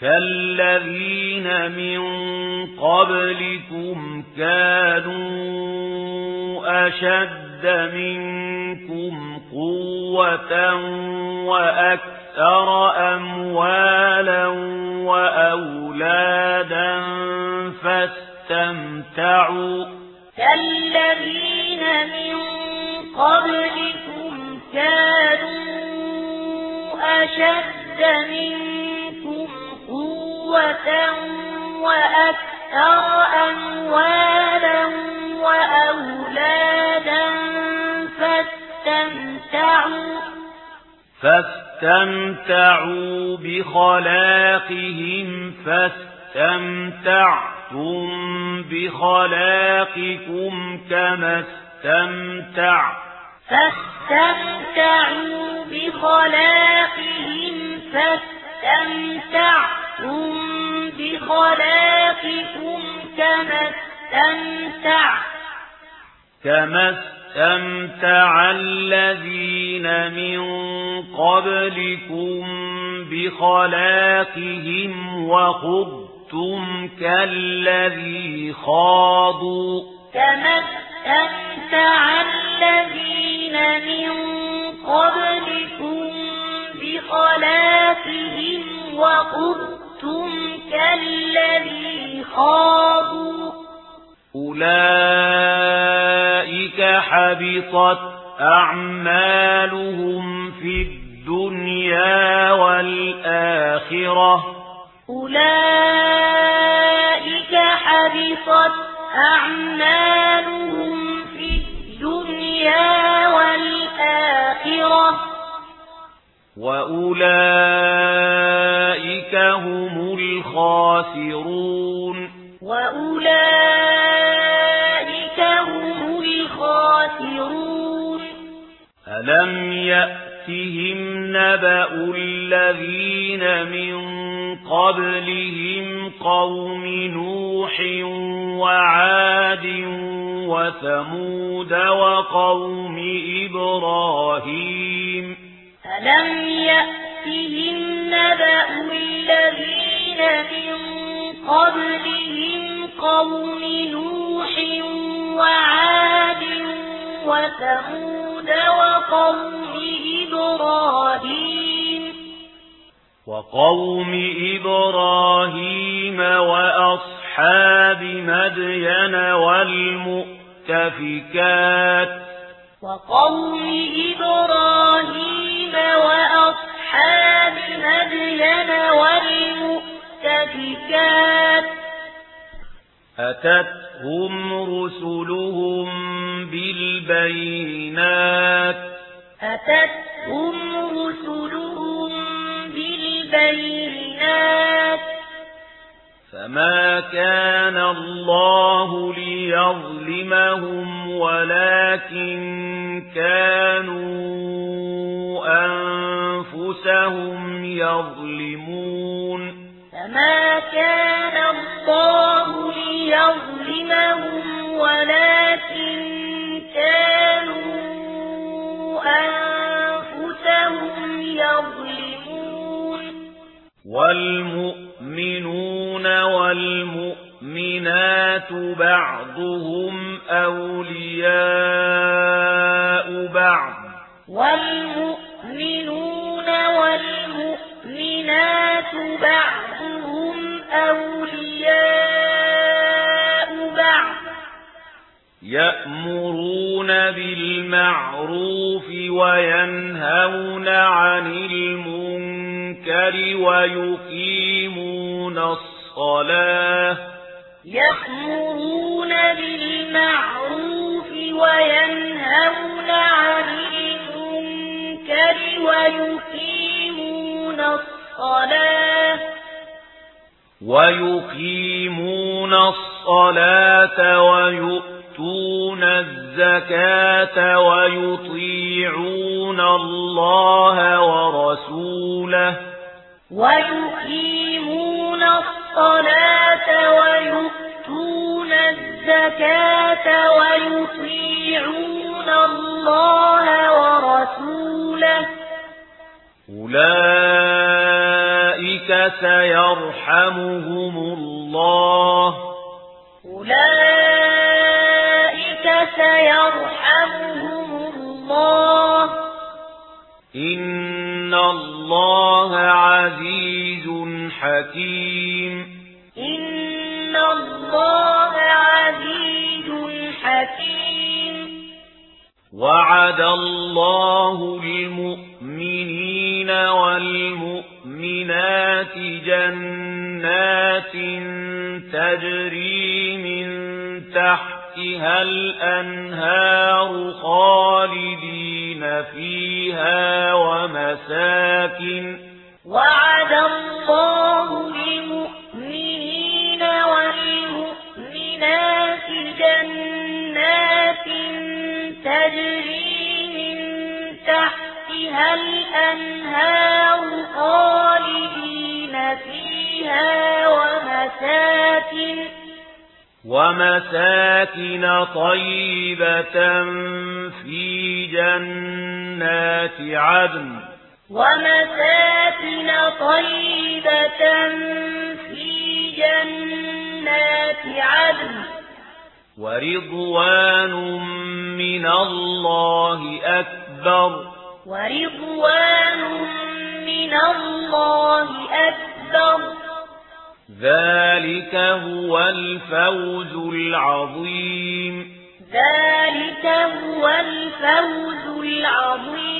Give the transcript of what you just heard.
كالذين من قبلكم كانوا أشد منكم قوة وأكثر أموالا وأولادا فاستمتعوا كالذين من قبلكم كانوا أشد منكم قوة فاستمتعوا بخلاقهم فاستمتعتم بخلاقكم كما استمتع فاستمتعوا بخلاقهم فاستمتعتم بخلاقكم كما استمتع كما استمتع الذين من قبلكم بخلاقهم وخضتم كالذي خاضوا. كما استمتع الذين من قبلكم بخلاقهم وخضتم خبتم كالذي خابوا أولئك حبطت أعمالهم في الدنيا والآخرة. أولئك حبطت أعمالهم في الدنيا والآخرة. وأولئك هم الخاسرون وأولئك هم الخاسرون ألم يأتهم نبأ الذين من قبلهم قوم نوح وعاد وثمود وقوم إبراهيم ألم يأتهم نبأ الذين من قبلهم قوم نوح وعاد وثمود وقوم إبراهيم وقوم إبراهيم وأصحاب مدين والمؤتفكات وقوم إبراهيم أتتهم رسلهم بالبينات أتتهم رسلهم بالبينات فما كان الله ليظلمهم ولكن كانوا أنفسهم يظلمون فما كان الله ليظلمهم ولكن كانوا أنفسهم يظلمون والمؤمنون والمؤمنات بعضهم أولياء بعض والمؤمنون يأمرون بالمعروف وينهون عن المنكر ويقيمون الصلاة يأمرون بالمعروف وينهون عن المنكر ويقيمون الصلاة ويقيمون الصلاة وَيُؤْتُونَ يؤتون الزكاة ويطيعون الله ورسوله. ويقيمون الصلاة ويؤتون الزكاة ويطيعون الله ورسوله. أولئك سيرحمهم الله. أولئك سيرحمهم الله إن الله عزيز حكيم إن الله عزيز حكيم وعد الله المؤمنين والمؤمنات جنات تجري الأنهار خالدين فيها ومساكن وعد الله للمؤمنين والمؤمنات جنات تجري من تحتها الأنهار خالدين فيها ومساكن ومساكن طيبة في جنات عدن ومساكن طيبة في جنات عدن ورضوان من الله أكبر ورضوان من الله ذلك هو الفوز العظيم ذلك هو الفوز العظيم